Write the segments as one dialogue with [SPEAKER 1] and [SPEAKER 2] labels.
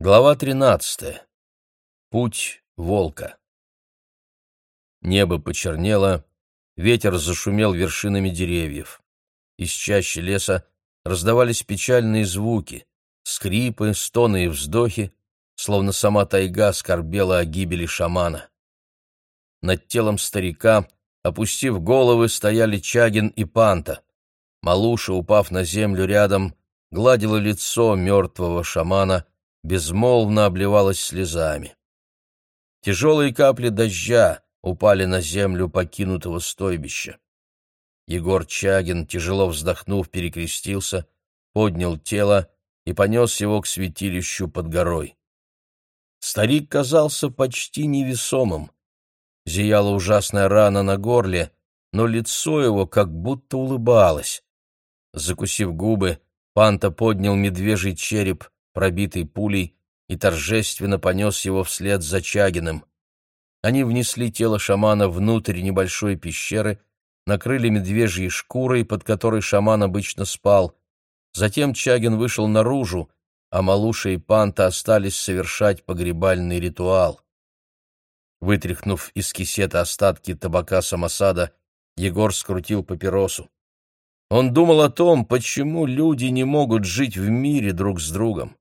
[SPEAKER 1] Глава 13. Путь волка. Небо почернело, ветер зашумел вершинами деревьев. Из чащи леса раздавались печальные звуки, скрипы, стоны и вздохи, словно сама тайга скорбела о гибели шамана. Над телом старика, опустив головы, стояли Чагин и Панта. Малуша, упав на землю рядом, гладила лицо мертвого шамана — безмолвно обливалась слезами. Тяжелые капли дождя упали на землю покинутого стойбища. Егор Чагин, тяжело вздохнув, перекрестился, поднял тело и понес его к святилищу под горой. Старик казался почти невесомым. Зияла ужасная рана на горле, но лицо его как будто улыбалось. Закусив губы, Панта поднял медвежий череп пробитый пулей, и торжественно понес его вслед за Чагиным. Они внесли тело шамана внутрь небольшой пещеры, накрыли медвежьей шкурой, под которой шаман обычно спал. Затем Чагин вышел наружу, а Малуша и Панта остались совершать погребальный ритуал. Вытряхнув из кисета остатки табака самосада, Егор скрутил папиросу. Он думал о том, почему люди не могут жить в мире друг с другом.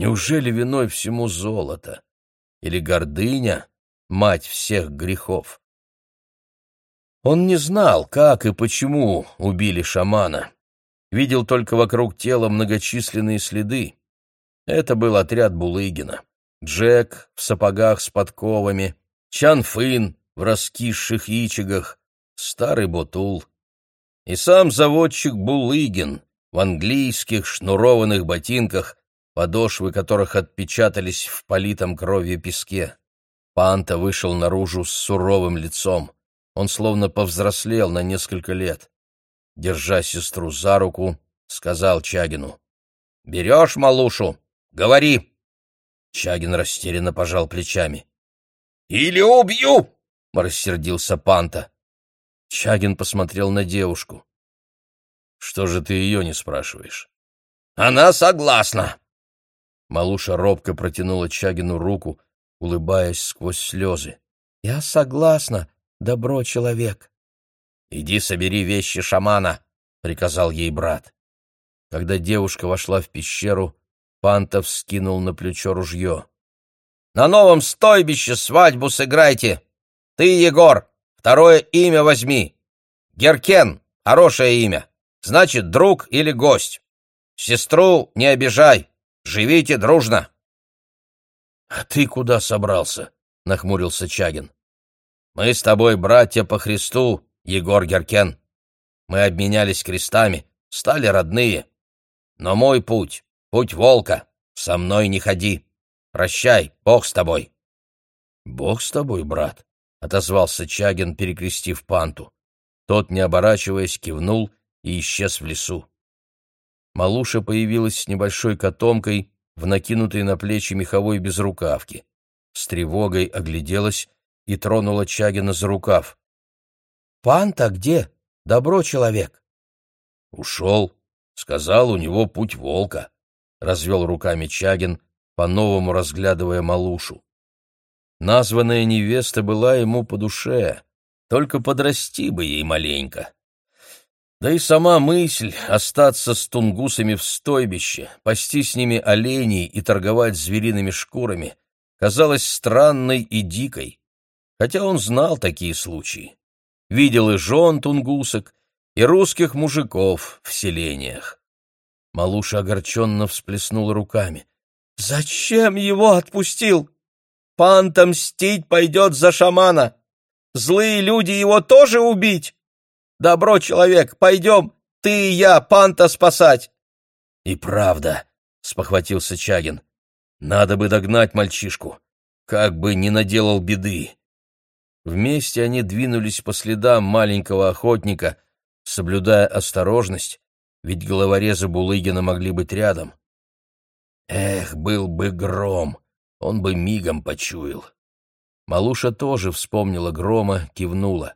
[SPEAKER 1] Неужели виной всему золото? Или гордыня — мать всех грехов? Он не знал, как и почему убили шамана. Видел только вокруг тела многочисленные следы. Это был отряд Булыгина. Джек в сапогах с подковами, Чан Фын в раскисших ичигах, старый Ботул. И сам заводчик Булыгин в английских шнурованных ботинках подошвы которых отпечатались в политом кровью песке. Панта вышел наружу с суровым лицом. Он словно повзрослел на несколько лет. Держа сестру за руку, сказал Чагину. — Берешь малушу? Говори! Чагин растерянно пожал плечами. — Или убью! — рассердился Панта. Чагин посмотрел на девушку. — Что же ты ее не спрашиваешь? — Она согласна. Малуша робко протянула Чагину руку, улыбаясь сквозь слезы. — Я согласна, добро человек. — Иди собери вещи шамана, — приказал ей брат. Когда девушка вошла в пещеру, Пантов скинул на плечо ружье. — На новом стойбище свадьбу сыграйте! Ты, Егор, второе имя возьми. Геркен — хорошее имя, значит, друг или гость. Сестру не обижай, Живите дружно!» «А ты куда собрался?» — нахмурился Чагин. «Мы с тобой братья по Христу, Егор Геркен. Мы обменялись крестами, стали родные. Но мой путь — путь волка. Со мной не ходи. Прощай, Бог с тобой». «Бог с тобой, брат», — отозвался Чагин, перекрестив панту. Тот, не оборачиваясь, кивнул и исчез в лесу. Малуша появилась с небольшой котомкой в накинутой на плечи меховой безрукавке. С тревогой огляделась и тронула Чагина за рукав. — Пан-то где? Добро человек. — Ушел. Сказал, у него путь волка. Развел руками Чагин, по-новому разглядывая Малушу. Названная невеста была ему по душе, только подрасти бы ей маленько. Да и сама мысль остаться с тунгусами в стойбище, пасти с ними оленей и торговать звериными шкурами казалась странной и дикой, хотя он знал такие случаи. Видел и жен тунгусок, и русских мужиков в селениях. Малуша огорченно всплеснула руками. «Зачем его отпустил? Пан-то мстить пойдет за шамана. Злые люди его тоже убить?» Добро, человек, пойдем, ты и я, панта спасать!» «И правда», — спохватился Чагин, — «надо бы догнать мальчишку, как бы не наделал беды». Вместе они двинулись по следам маленького охотника, соблюдая осторожность, ведь головорезы Булыгина могли быть рядом. Эх, был бы гром, он бы мигом почуял. Малуша тоже вспомнила грома, кивнула.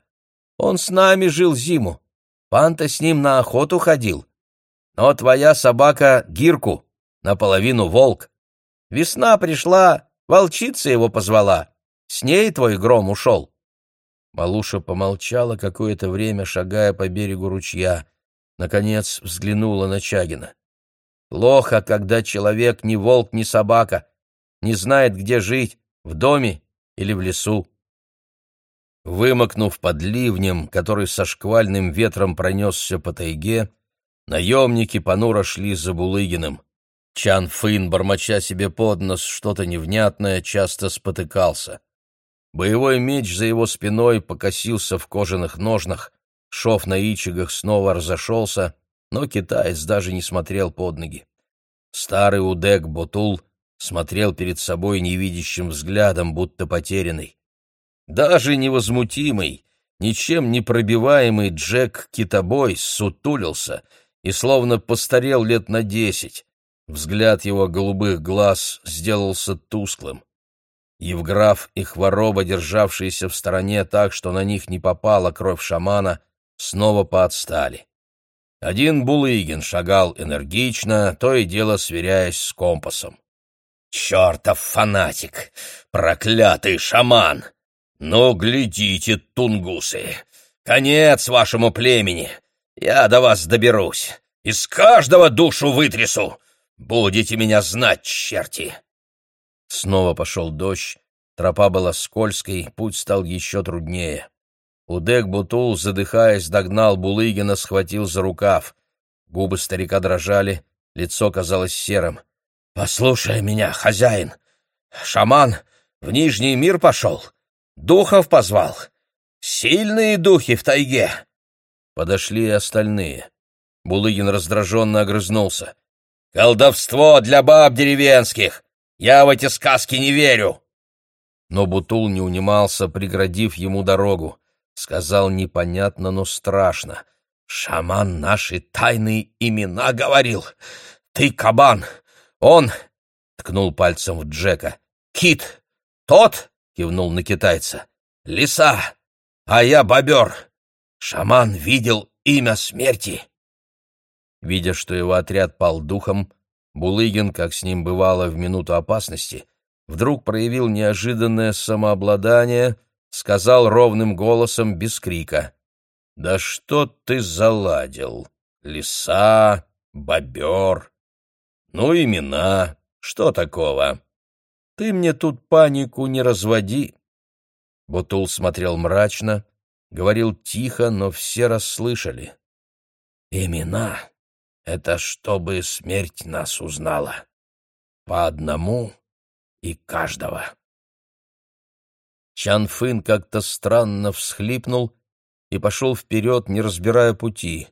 [SPEAKER 1] Он с нами жил зиму. Панта с ним на охоту ходил. Но твоя собака Гирку, наполовину волк. Весна пришла, волчица его позвала. С ней твой гром ушел. Малуша помолчала какое-то время, шагая по берегу ручья. Наконец взглянула на Чагина. Плохо, когда человек ни волк, ни собака, не знает, где жить, в доме или в лесу. Вымокнув под ливнем, который со шквальным ветром пронесся по тайге, наемники понуро шли за Булыгиным. Чан Фын, бормоча себе под нос что-то невнятное, часто спотыкался. Боевой меч за его спиной покосился в кожаных ножнах, шов на ичигах снова разошелся, но китаец даже не смотрел под ноги. Старый Удек Ботул смотрел перед собой невидящим взглядом, будто потерянный. Даже невозмутимый, ничем не пробиваемый Джек Китобой сутулился и словно постарел лет на десять. Взгляд его голубых глаз сделался тусклым. Евграф и Хвороба, державшиеся в стороне так, что на них не попала кровь шамана, снова поотстали. Один Булыгин шагал энергично, то и дело сверяясь с компасом. «Чертов фанатик! Проклятый шаман! Ну, глядите, тунгусы! Конец вашему племени! Я до вас доберусь! Из каждого душу вытрясу! Будете меня знать, черти!» Снова пошел дождь, тропа была скользкой, путь стал еще труднее. Удек Бутул, задыхаясь, догнал Булыгина, схватил за рукав. Губы старика дрожали, лицо казалось серым. «Послушай меня, хозяин! Шаман в Нижний мир пошел, духов позвал. Сильные духи в тайге!» Подошли и остальные. Булыгин раздраженно огрызнулся. «Колдовство для баб деревенских! Я в эти сказки не верю!» Но Бутул не унимался, преградив ему дорогу. Сказал непонятно, но страшно. «Шаман наши тайные имена говорил! Ты кабан! Он...» — ткнул пальцем в Джека. «Кит! Тот?» — кивнул на китайца. «Лиса! А я бобер! Шаман видел имя смерти!» Видя, что его отряд пал духом, Булыгин, как с ним бывало в минуту опасности, вдруг проявил неожиданное самообладание, сказал ровным голосом без крика. «Да что ты заладил? Лиса, бобер. Ну, имена. Что такого? Ты мне тут панику не разводи». Бутул смотрел мрачно, говорил тихо, но все расслышали. «Имена это чтобы смерть нас узнала. По одному и каждого. Чан Фын как-то странно всхлипнул и пошел вперед, не разбирая пути.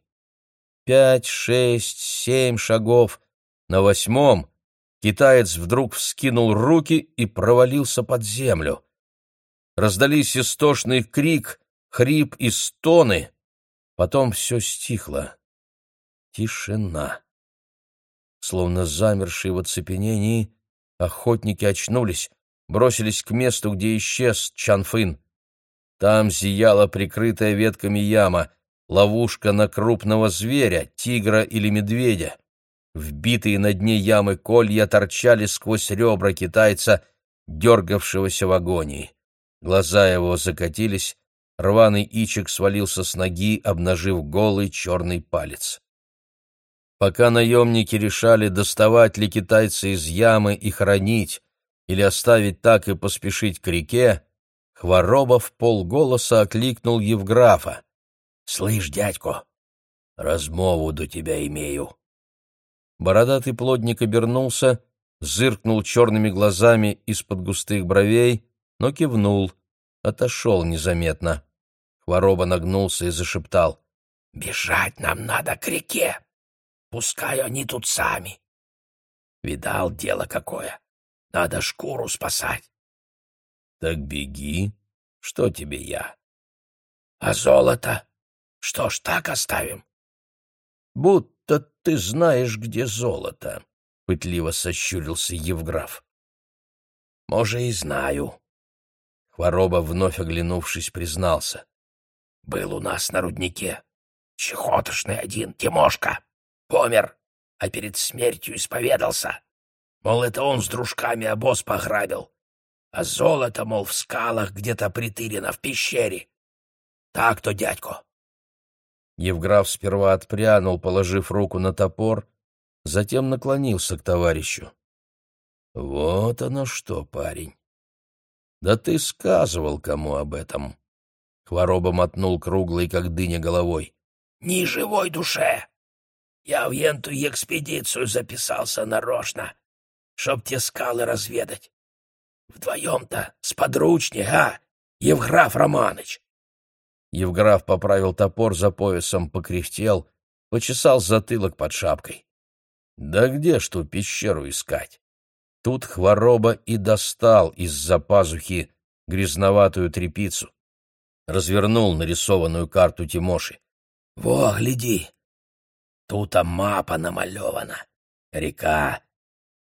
[SPEAKER 1] Пять, шесть, семь шагов. На восьмом китаец вдруг вскинул руки и провалился под землю. Раздались истошный крик, хрип и стоны. Потом все стихло. Тишина. Словно замершие в оцепенении, охотники очнулись, бросились к месту, где исчез Чанфын. Там зияла прикрытая ветками яма, ловушка на крупного зверя, тигра или медведя. Вбитые на дне ямы колья торчали сквозь ребра китайца, дергавшегося в агонии. Глаза его закатились, рваный ичик свалился с ноги, обнажив голый черный палец. Пока наемники решали, доставать ли китайца из ямы и хоронить, или оставить так и поспешить к реке, Хвороба в полголоса окликнул Евграфа. — Слышь, дядько, размову до тебя имею. Бородатый плотник обернулся, зыркнул черными глазами из-под густых бровей, но кивнул, отошел незаметно. Хвороба нагнулся и зашептал. — Бежать нам надо к реке. Пускай они тут сами. Видал дело какое. Надо шкуру спасать. Так беги. Что тебе я? А золото? Что ж, так оставим? Будто ты знаешь, где золото, — пытливо сощурился Евграф. Може, и знаю. Хвороба, вновь оглянувшись, признался. Был у нас на руднике. Чехотошный один, Тимошка. Помер, а перед смертью исповедался.
[SPEAKER 2] Мол, это он с дружками обоз пограбил. А золото, мол, в скалах где-то притырено в пещере. Так-то, дядько.
[SPEAKER 1] Евграф сперва отпрянул, положив руку на топор, затем наклонился к товарищу. — Вот оно что, парень. Да ты сказывал кому об этом. Хвороба мотнул круглой, как дыня, головой.
[SPEAKER 2] — Ни живой душе. Я в енту экспедицию записался нарочно, чтоб те скалы разведать. Вдвоем-то, сподручнее, а, Евграф Романыч?
[SPEAKER 1] Евграф поправил топор за поясом, покряхтел, почесал затылок под шапкой. Да где ж ту пещеру искать? Тут хвороба и достал из-за пазухи грязноватую трепицу. Развернул нарисованную карту Тимоши.
[SPEAKER 2] — Во, гляди! Тут-то мапа намалевана. Река,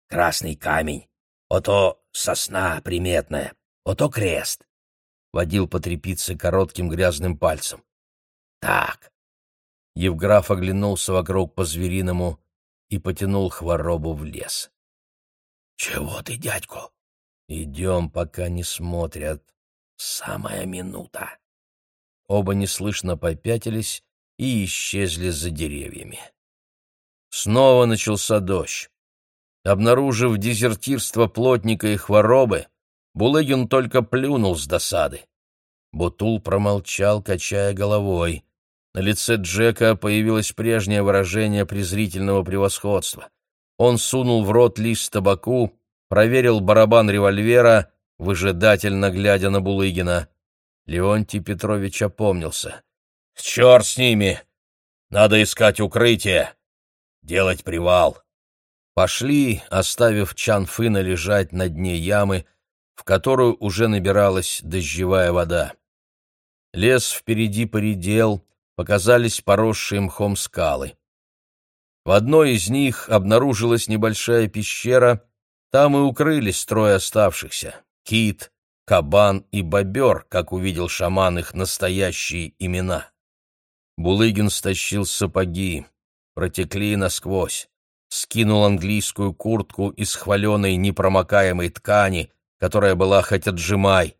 [SPEAKER 2] красный камень, ото сосна приметная, ото крест.
[SPEAKER 1] Водил по трепице коротким грязным пальцем.
[SPEAKER 2] Так.
[SPEAKER 1] Евграф оглянулся вокруг по-звериному и потянул хворобу в лес.
[SPEAKER 2] Чего ты, дядько?
[SPEAKER 1] Идем, пока не смотрят.
[SPEAKER 2] Самая минута.
[SPEAKER 1] Оба неслышно попятились и исчезли за деревьями. Снова начался дождь. Обнаружив дезертирство плотника и хворобы, Булыгин только плюнул с досады. Бутул промолчал, качая головой. На лице Джека появилось прежнее выражение презрительного превосходства. Он сунул в рот лист табаку, проверил барабан револьвера, выжидательно глядя на Булыгина. Леонтий Петрович опомнился. «Черт с ними! Надо искать укрытие! Делать привал!» Пошли, оставив Чанфына лежать на дне ямы, в которую уже набиралась дождевая вода. Лес впереди поредел, показались поросшие мхом скалы. В одной из них обнаружилась небольшая пещера, там и укрылись трое оставшихся — кит, кабан и бобер, как увидел шаман их настоящие имена. Булыгин стащил сапоги, протекли насквозь, скинул английскую куртку из хваленой непромокаемой ткани, которая была хоть отжимай,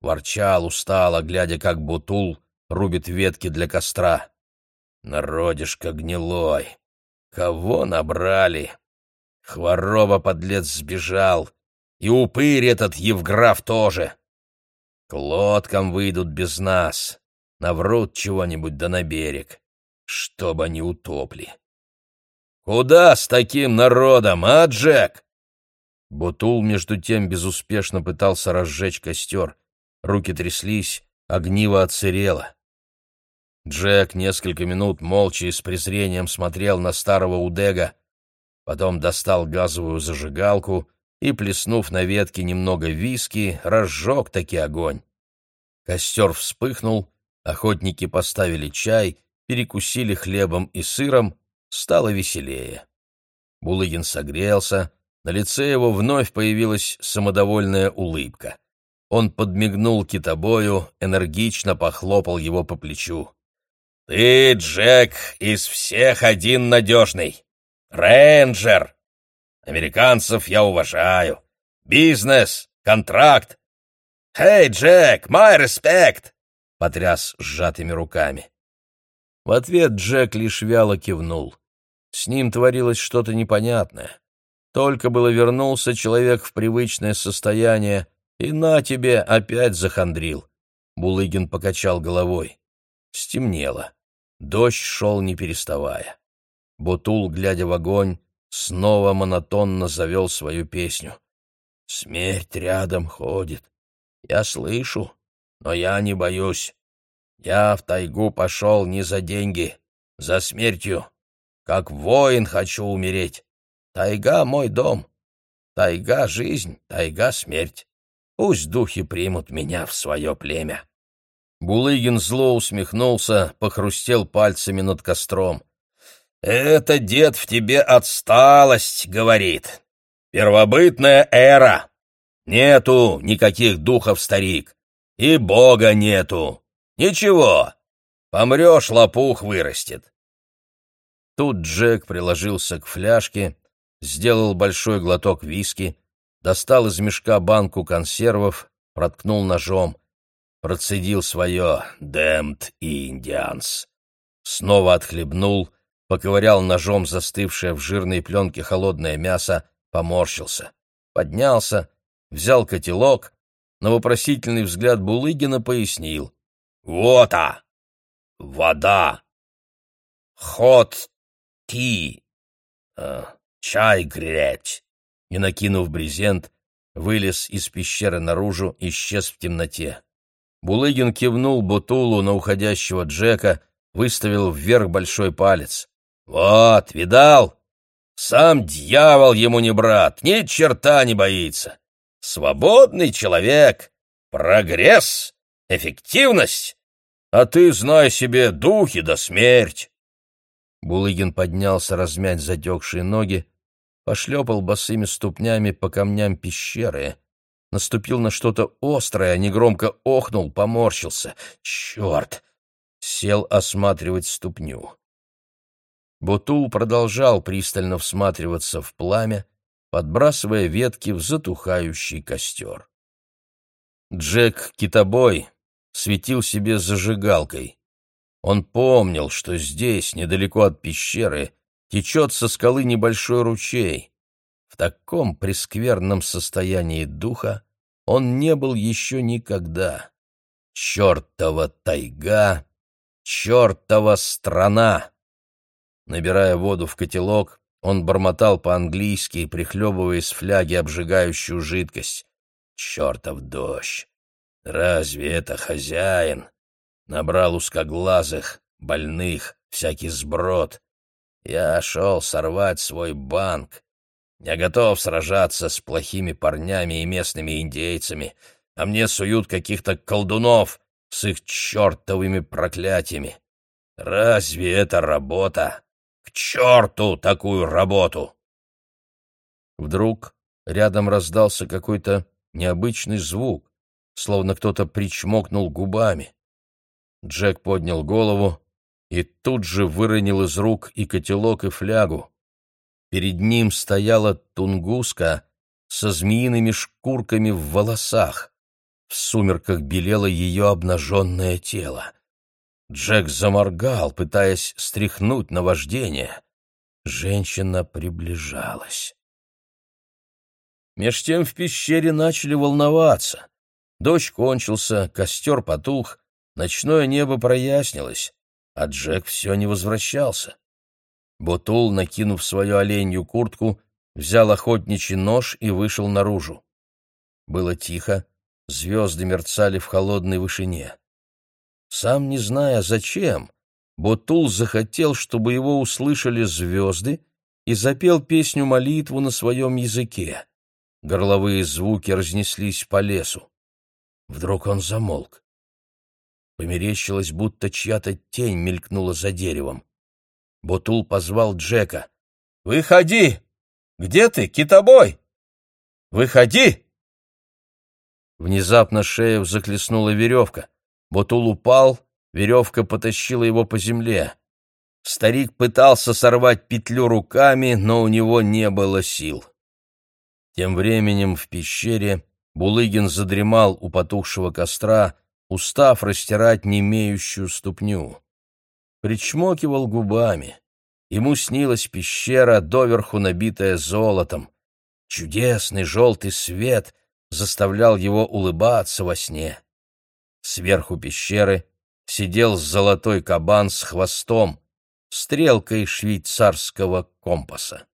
[SPEAKER 1] ворчал устало, глядя, как Бутул рубит ветки для костра. Народишко гнилой! Кого набрали? Хвороба, подлец, сбежал, и упырь этот Евграф тоже. К лодкам выйдут без нас, наврут чего-нибудь да на берег, чтобы они утопли. Куда с таким народом, а, Джек? Бутул, между тем, безуспешно пытался разжечь костер. Руки тряслись, огниво отсырело. Джек несколько минут молча и с презрением смотрел на старого Удега, потом достал газовую зажигалку и, плеснув на ветке немного виски, разжег таки огонь. Костер вспыхнул, Охотники поставили чай, перекусили хлебом и сыром, стало веселее. Булыгин согрелся, на лице его вновь появилась самодовольная улыбка. Он подмигнул китобою, энергично похлопал его по плечу. «Ты, Джек, из всех один надежный. Рейнджер. Американцев я уважаю. Бизнес, контракт. Hey, Джек, my respect!» потряс сжатыми руками. В ответ Джек лишь вяло кивнул. С ним творилось что-то непонятное. Только было вернулся человек в привычное состояние, и на тебе опять захандрил. Булыгин покачал головой. Стемнело. Дождь шел не переставая. Бутул, глядя в огонь, снова монотонно завел свою песню. «Смерть рядом ходит. Я слышу, но я не боюсь. Я в тайгу пошел не за деньги, за смертью. Как воин хочу умереть. Тайга — мой дом. Тайга — жизнь, тайга — смерть. Пусть духи примут меня в свое племя. Булыгин зло усмехнулся, похрустел пальцами над костром. «Это дед в тебе отсталость, — говорит. Первобытная эра. Нету никаких духов, старик. И Бога нету. Ничего, помрешь, лопух вырастет. Тут Джек приложился к фляжке, сделал большой глоток виски, достал из мешка банку консервов, проткнул ножом, процедил свое «Damned Indians». Снова отхлебнул, поковырял ножом застывшее в жирной пленке холодное мясо, поморщился. Поднялся, взял котелок, на вопросительный взгляд Булыгина пояснил. «Вот а! Вода! Ход ти! Чай греть!» И, накинув брезент, вылез из пещеры наружу, исчез в темноте. Булыгин кивнул Бутулу на уходящего Джека, выставил вверх большой палец. «Вот, видал? Сам дьявол ему не брат, ни черта не боится. Свободный человек, прогресс, эффективность. А ты, знай себе, духи да смерть!» Булыгин поднялся размять затекшие ноги, пошлепал босыми ступнями по камням пещеры, наступил на что-то острое, негромко охнул, поморщился. «Черт!» Сел осматривать ступню. Бутул продолжал пристально всматриваться в пламя, подбрасывая ветки в затухающий костер. Джек Китобой светил себе зажигалкой. Он помнил, что здесь, недалеко от пещеры, течет со скалы небольшой ручей. В таком прескверном состоянии духа он не был еще никогда. Чертова тайга, чертова страна! Набирая воду в котелок, он бормотал по-английски, прихлебывая из фляги обжигающую жидкость. Чертов дождь! Разве это хозяин? Набрал узкоглазых, больных, всякий сброд. Я шел сорвать свой банк. Я готов сражаться с плохими парнями и местными индейцами, а мне суют каких-то колдунов с их чертовыми проклятиями. Разве это работа? К черту такую работу! Вдруг рядом раздался какой-то необычный звук, словно кто-то причмокнул губами. Джек поднял голову и тут же выронил из рук и котелок, и флягу. Перед ним стояла тунгуска со змеиными шкурками в волосах. В сумерках белело ее обнаженное тело. Джек заморгал, пытаясь стряхнуть наваждение. Женщина приближалась. Меж тем в пещере начали волноваться. Дождь кончился, костер потух, ночное небо прояснилось а Джек все не возвращался. Бутул, накинув свою оленью куртку, взял охотничий нож и вышел наружу. Было тихо, звезды мерцали в холодной вышине. Сам не зная зачем, Бутул захотел, чтобы его услышали звезды, и запел песню-молитву на своем языке. Горловые звуки разнеслись по лесу. Вдруг он замолк. Померещилось, будто чья-то тень мелькнула за деревом. Бутул позвал Джека. «Выходи! Где ты, китобой? Выходи!» Внезапно шею захлестнула веревка. Бутул упал, веревка потащила его по земле. Старик пытался сорвать петлю руками, но у него не было сил. Тем временем в пещере Булыгин задремал у потухшего костра, устав растирать немеющую ступню. Причмокивал губами. Ему снилась пещера, доверху набитая золотом. Чудесный желтый свет заставлял его улыбаться во сне. Сверху пещеры сидел золотой кабан с хвостом, стрелкой швейцарского компаса.